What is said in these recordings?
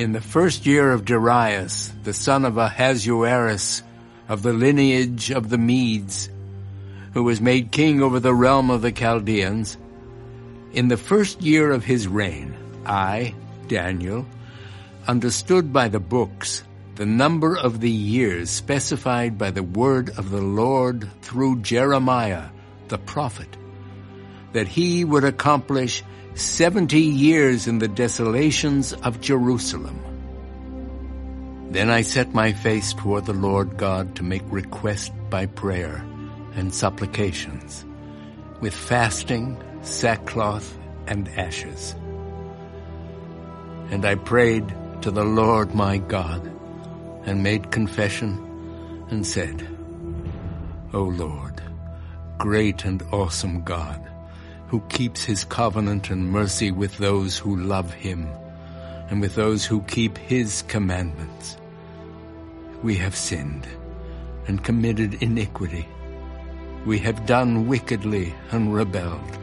In the first year of Darius, the son of Ahasuerus, of the lineage of the Medes, who was made king over the realm of the Chaldeans, in the first year of his reign, I, Daniel, understood by the books the number of the years specified by the word of the Lord through Jeremiah, the prophet, that he would accomplish seventy years in the desolations of Jerusalem. Then I set my face toward the Lord God to make request by prayer and supplications, with fasting, sackcloth, and ashes. And I prayed to the Lord my God, and made confession, and said, O Lord, great and awesome God, who keeps his covenant and mercy with those who love him and with those who keep his commandments. We have sinned and committed iniquity. We have done wickedly and rebelled,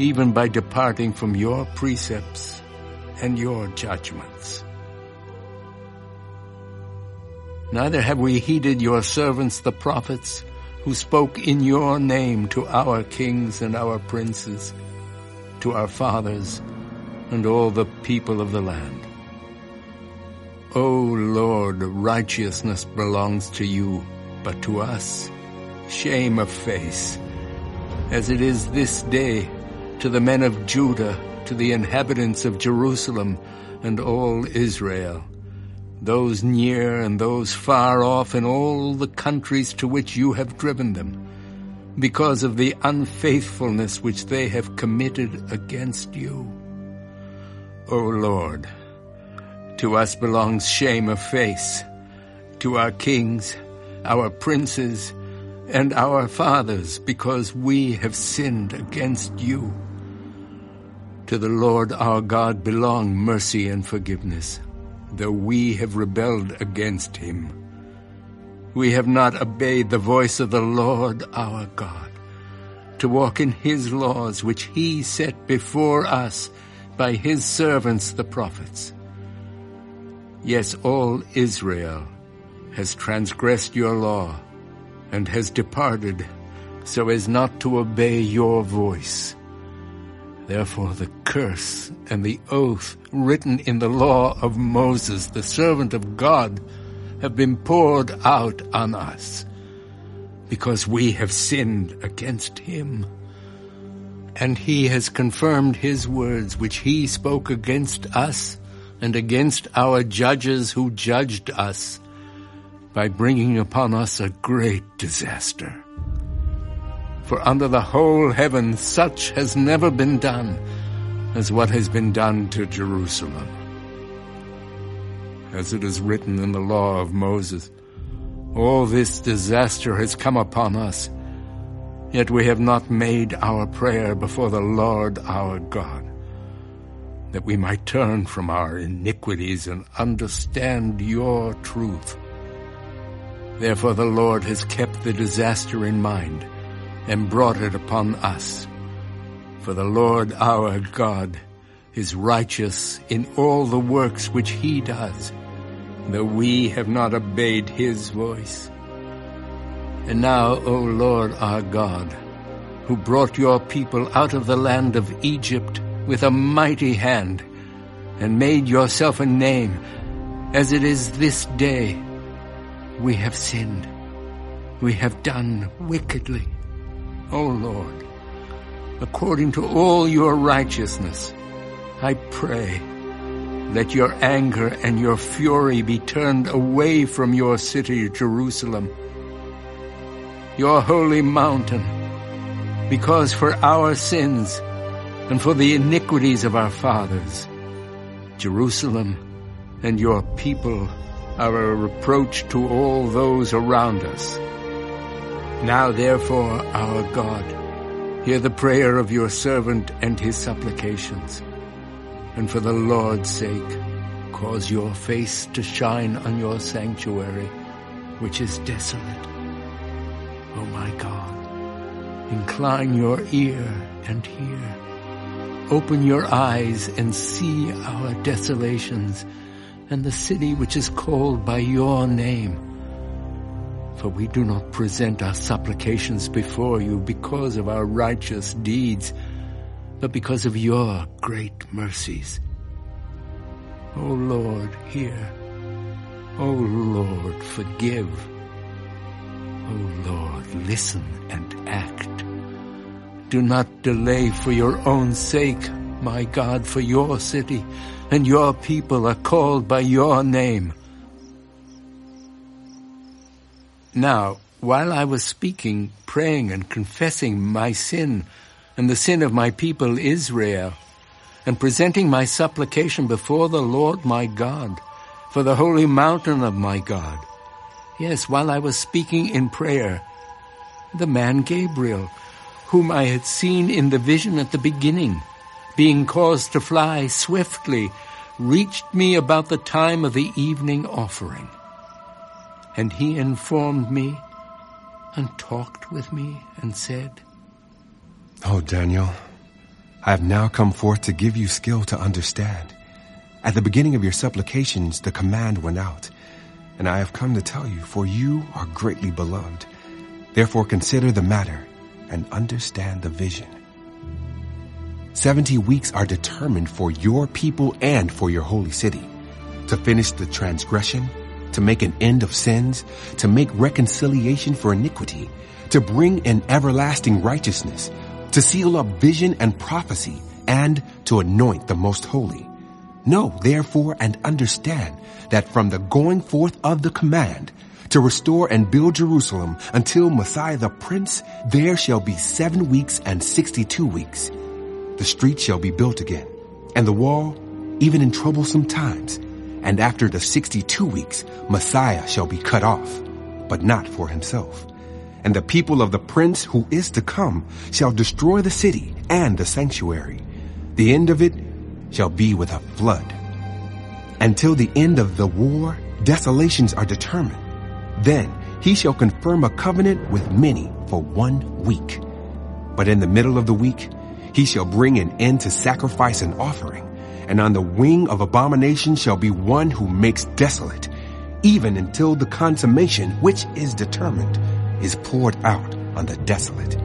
even by departing from your precepts and your judgments. Neither have we heeded your servants the prophets, who spoke in your name to our kings and our princes, to our fathers, and all the people of the land. O Lord, righteousness belongs to you, but to us shame of face, as it is this day to the men of Judah, to the inhabitants of Jerusalem, and all Israel those near and those far off in all the countries to which you have driven them, because of the unfaithfulness which they have committed against you. O Lord, to us belongs shame of face, to our kings, our princes, and our fathers, because we have sinned against you. To the Lord our God belong mercy and forgiveness though we have rebelled against him. We have not obeyed the voice of the Lord our God, to walk in his laws which he set before us by his servants the prophets. Yes, all Israel has transgressed your law and has departed so as not to obey your voice. Therefore the curse and the oath written in the law of Moses, the servant of God, have been poured out on us, because we have sinned against him. And he has confirmed his words which he spoke against us and against our judges who judged us by bringing upon us a great disaster. For under the whole heaven such has never been done as what has been done to Jerusalem. As it is written in the law of Moses, all this disaster has come upon us, yet we have not made our prayer before the Lord our God, that we might turn from our iniquities and understand your truth. Therefore the Lord has kept the disaster in mind and brought it upon us. For the Lord our God is righteous in all the works which he does, though we have not obeyed his voice. And now, O Lord our God, who brought your people out of the land of Egypt with a mighty hand, and made yourself a name, as it is this day, we have sinned. We have done wickedly. O Lord, according to all your righteousness, I pray, let your anger and your fury be turned away from your city, Jerusalem, your holy mountain, because for our sins and for the iniquities of our fathers, Jerusalem and your people are a reproach to all those around us. Now therefore, our God, hear the prayer of your servant and his supplications, and for the Lord's sake, cause your face to shine on your sanctuary, which is desolate. O oh my God, incline your ear and hear. Open your eyes and see our desolations, and the city which is called by your name. For we do not present our supplications before you because of our righteous deeds, but because of your great mercies. O Lord, hear. O Lord, forgive. O Lord, listen and act. Do not delay for your own sake, my God, for your city and your people are called by your name. Now, while I was speaking, praying and confessing my sin and the sin of my people Israel, and presenting my supplication before the Lord my God, for the holy mountain of my God. Yes, while I was speaking in prayer, the man Gabriel, whom I had seen in the vision at the beginning, being caused to fly swiftly, reached me about the time of the evening offering. And he informed me and talked with me and said, Oh, Daniel, I have now come forth to give you skill to understand. At the beginning of your supplications, the command went out, and I have come to tell you, for you are greatly beloved. Therefore consider the matter and understand the vision. Seventy weeks are determined for your people and for your holy city, to finish the transgression, to make an end of sins, to make reconciliation for iniquity, to bring in everlasting righteousness, to seal up vision and prophecy, and to anoint the most holy. Know therefore and understand that from the going forth of the command to restore and build Jerusalem until Messiah the Prince, there shall be seven weeks and sixty-two weeks the street shall be built again, and the wall, even in troublesome times. And after the 62 weeks, Messiah shall be cut off, but not for himself. And the people of the prince who is to come shall destroy the city and the sanctuary. The end of it shall be with a flood. Until the end of the war, desolations are determined. Then he shall confirm a covenant with many for one week. But in the middle of the week, he shall bring an end to sacrifice and offering, and on the wing of abomination shall be one who makes desolate, even until the consummation which is determined is poured out on the desolate.